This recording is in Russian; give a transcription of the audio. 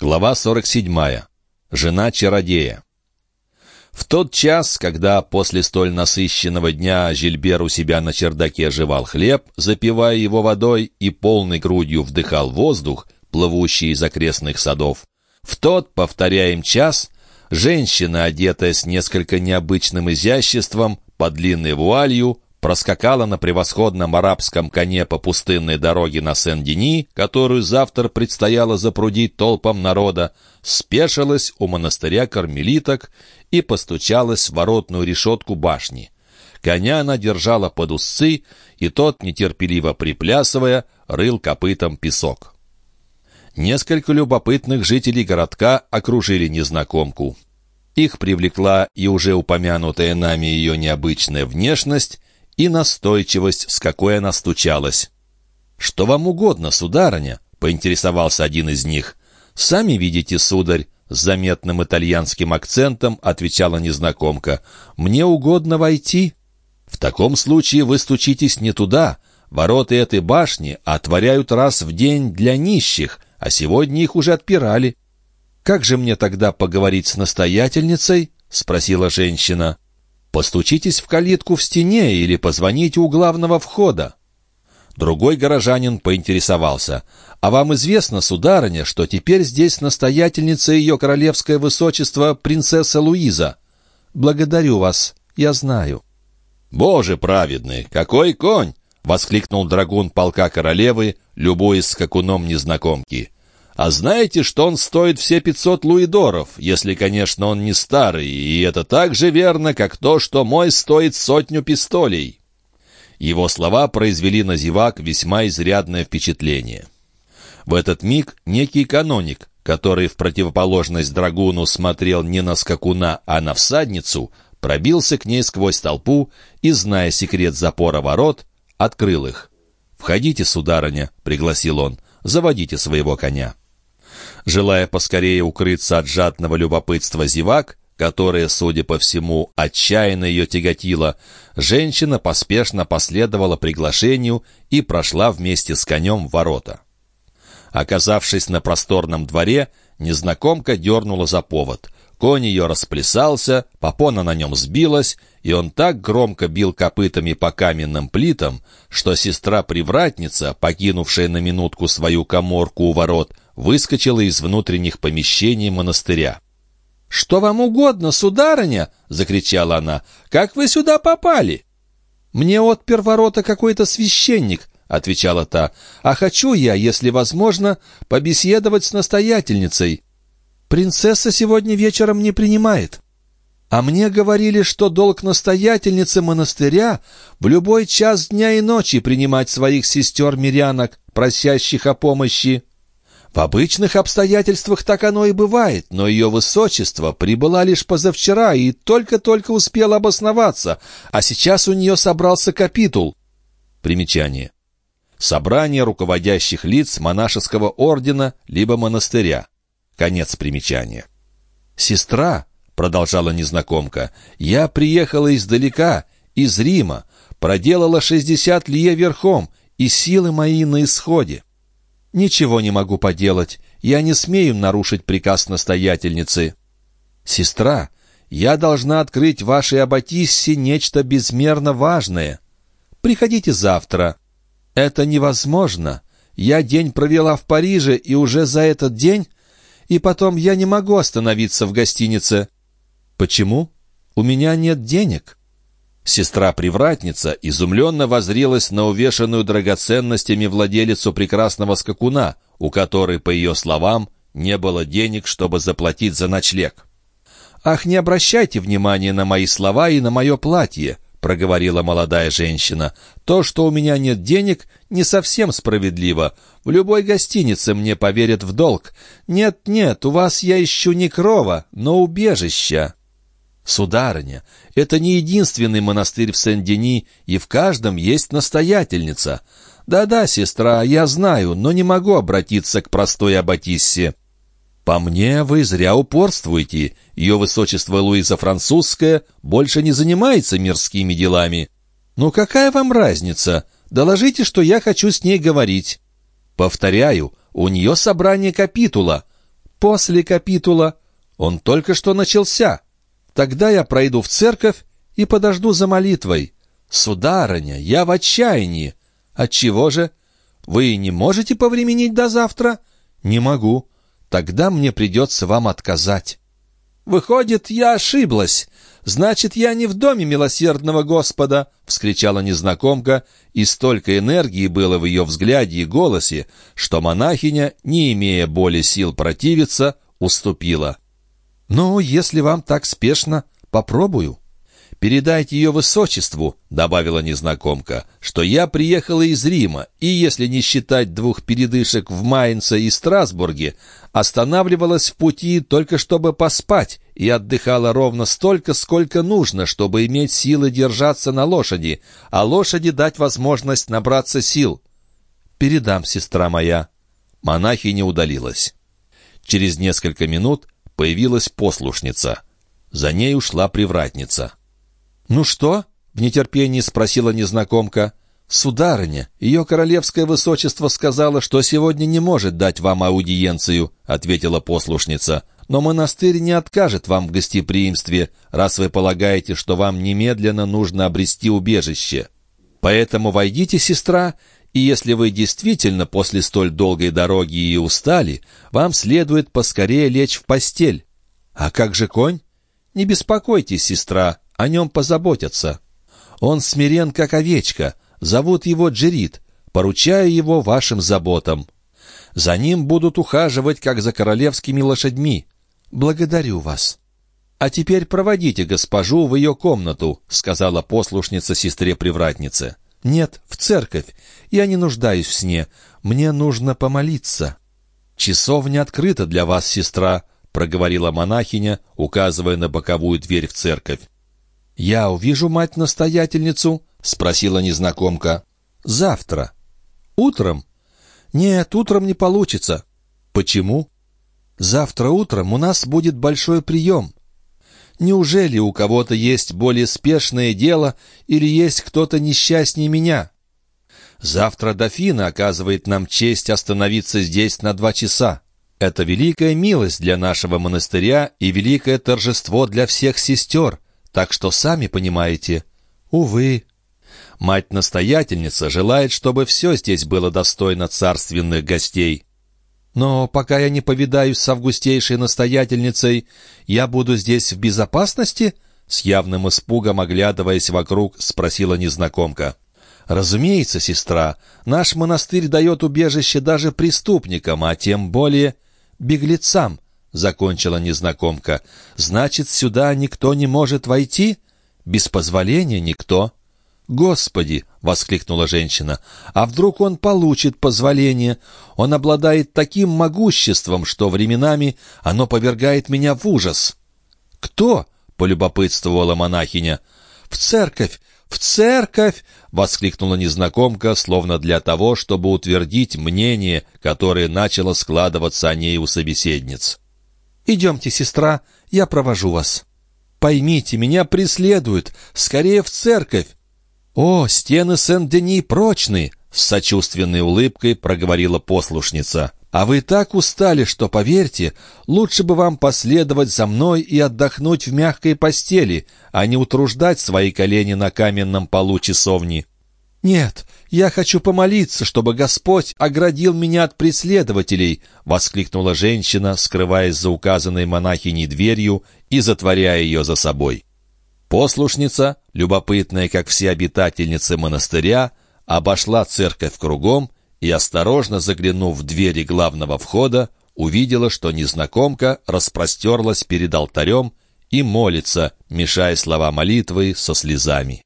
Глава 47. Жена чародея. В тот час, когда после столь насыщенного дня Жильбер у себя на чердаке жевал хлеб, запивая его водой и полной грудью вдыхал воздух, плывущий из окрестных садов, в тот, повторяем час, женщина, одетая с несколько необычным изяществом, под длинной вуалью, проскакала на превосходном арабском коне по пустынной дороге на Сен-Дени, которую завтра предстояло запрудить толпам народа, спешилась у монастыря кармелиток и постучалась в воротную решетку башни. Коня она держала под узцы, и тот, нетерпеливо приплясывая, рыл копытом песок. Несколько любопытных жителей городка окружили незнакомку. Их привлекла и уже упомянутая нами ее необычная внешность, и настойчивость, с какой она стучалась. «Что вам угодно, сударыня?» — поинтересовался один из них. «Сами видите, сударь», — с заметным итальянским акцентом отвечала незнакомка. «Мне угодно войти». «В таком случае вы стучитесь не туда. Ворота этой башни отворяют раз в день для нищих, а сегодня их уже отпирали». «Как же мне тогда поговорить с настоятельницей?» — спросила женщина. Постучитесь в калитку в стене или позвоните у главного входа». Другой горожанин поинтересовался. «А вам известно, сударыня, что теперь здесь настоятельница ее королевское высочество принцесса Луиза?» «Благодарю вас, я знаю». «Боже праведный, какой конь!» — воскликнул драгун полка королевы, любуясь скакуном незнакомки. А знаете, что он стоит все пятьсот луидоров, если, конечно, он не старый, и это так же верно, как то, что мой стоит сотню пистолей». Его слова произвели на зевак весьма изрядное впечатление. В этот миг некий каноник, который в противоположность драгуну смотрел не на скакуна, а на всадницу, пробился к ней сквозь толпу и, зная секрет запора ворот, открыл их. «Входите, сударыня», — пригласил он, — «заводите своего коня». Желая поскорее укрыться от жадного любопытства зевак, которое, судя по всему, отчаянно ее тяготило, женщина поспешно последовала приглашению и прошла вместе с конем в ворота. Оказавшись на просторном дворе, незнакомка дернула за повод. Конь ее расплясался, попона на нем сбилась, и он так громко бил копытами по каменным плитам, что сестра-привратница, покинувшая на минутку свою коморку у ворот, выскочила из внутренних помещений монастыря. «Что вам угодно, сударыня?» — закричала она. «Как вы сюда попали?» «Мне отпер ворота какой-то священник», — отвечала та. «А хочу я, если возможно, побеседовать с настоятельницей. Принцесса сегодня вечером не принимает». А мне говорили, что долг настоятельницы монастыря в любой час дня и ночи принимать своих сестер-мирянок, просящих о помощи. В обычных обстоятельствах так оно и бывает, но ее высочество прибыла лишь позавчера и только-только успела обосноваться, а сейчас у нее собрался капитул. Примечание. Собрание руководящих лиц монашеского ордена либо монастыря. Конец примечания. «Сестра», — продолжала незнакомка, — «я приехала издалека, из Рима, проделала шестьдесят лье верхом, и силы мои на исходе. «Ничего не могу поделать. Я не смею нарушить приказ настоятельницы». «Сестра, я должна открыть вашей Аббатиссе нечто безмерно важное. Приходите завтра». «Это невозможно. Я день провела в Париже, и уже за этот день... И потом я не могу остановиться в гостинице». «Почему? У меня нет денег». Сестра-привратница изумленно возрилась на увешанную драгоценностями владелицу прекрасного скакуна, у которой, по ее словам, не было денег, чтобы заплатить за ночлег. «Ах, не обращайте внимания на мои слова и на мое платье», — проговорила молодая женщина. «То, что у меня нет денег, не совсем справедливо. В любой гостинице мне поверят в долг. Нет-нет, у вас я ищу не крова, но убежища». «Сударыня, это не единственный монастырь в Сен-Дени, и в каждом есть настоятельница. Да-да, сестра, я знаю, но не могу обратиться к простой аббатиссе». «По мне, вы зря упорствуете. Ее высочество Луиза Французская больше не занимается мирскими делами». «Ну какая вам разница? Доложите, что я хочу с ней говорить». «Повторяю, у нее собрание капитула». «После капитула. Он только что начался. Тогда я пройду в церковь и подожду за молитвой. Сударыня, я в отчаянии. Отчего же? Вы не можете повременить до завтра? Не могу. Тогда мне придется вам отказать. Выходит, я ошиблась. Значит, я не в доме милосердного Господа, вскричала незнакомка, и столько энергии было в ее взгляде и голосе, что монахиня, не имея более сил противиться, уступила. «Ну, если вам так спешно, попробую». «Передайте ее высочеству», — добавила незнакомка, «что я приехала из Рима, и, если не считать двух передышек в Майнце и Страсбурге, останавливалась в пути только чтобы поспать и отдыхала ровно столько, сколько нужно, чтобы иметь силы держаться на лошади, а лошади дать возможность набраться сил». «Передам, сестра моя». Монахиня удалилась. Через несколько минут появилась послушница. За ней ушла привратница. «Ну что?» — в нетерпении спросила незнакомка. «Сударыня, ее королевское высочество сказала, что сегодня не может дать вам аудиенцию», — ответила послушница. «Но монастырь не откажет вам в гостеприимстве, раз вы полагаете, что вам немедленно нужно обрести убежище. Поэтому войдите, сестра, и если вы действительно после столь долгой дороги и устали, вам следует поскорее лечь в постель. А как же конь? Не беспокойтесь, сестра, о нем позаботятся. Он смирен, как овечка, зовут его Джерит, поручаю его вашим заботам. За ним будут ухаживать, как за королевскими лошадьми. Благодарю вас. А теперь проводите госпожу в ее комнату, сказала послушница сестре-привратнице. Нет, в церковь. Я не нуждаюсь в сне. Мне нужно помолиться. Часовня открыта для вас, сестра, проговорила монахиня, указывая на боковую дверь в церковь. «Я увижу мать-настоятельницу?» — спросила незнакомка. «Завтра». «Утром?» «Нет, утром не получится». «Почему?» «Завтра утром у нас будет большой прием. Неужели у кого-то есть более спешное дело или есть кто-то несчастнее меня? Завтра дофина оказывает нам честь остановиться здесь на два часа. Это великая милость для нашего монастыря и великое торжество для всех сестер, так что сами понимаете. Увы. Мать-настоятельница желает, чтобы все здесь было достойно царственных гостей. Но пока я не повидаюсь с августейшей настоятельницей, я буду здесь в безопасности?» С явным испугом, оглядываясь вокруг, спросила незнакомка. «Разумеется, сестра, наш монастырь дает убежище даже преступникам, а тем более беглецам», — закончила незнакомка. «Значит, сюда никто не может войти? Без позволения никто?» «Господи!» — воскликнула женщина. «А вдруг он получит позволение? Он обладает таким могуществом, что временами оно повергает меня в ужас». «Кто?» — полюбопытствовала монахиня. «В церковь! В церковь!» — воскликнула незнакомка, словно для того, чтобы утвердить мнение, которое начало складываться о ней у собеседниц. «Идемте, сестра, я провожу вас». «Поймите, меня преследуют! Скорее в церковь! «О, стены Сен-Дени прочны!» — с сочувственной улыбкой проговорила послушница. «А вы так устали, что, поверьте, лучше бы вам последовать за мной и отдохнуть в мягкой постели, а не утруждать свои колени на каменном полу часовни». «Нет, я хочу помолиться, чтобы Господь оградил меня от преследователей!» — воскликнула женщина, скрываясь за указанной монахиней дверью и затворяя ее за собой. Послушница, любопытная, как все обитательницы монастыря, обошла церковь кругом и, осторожно заглянув в двери главного входа, увидела, что незнакомка распростерлась перед алтарем и молится, мешая слова молитвы со слезами.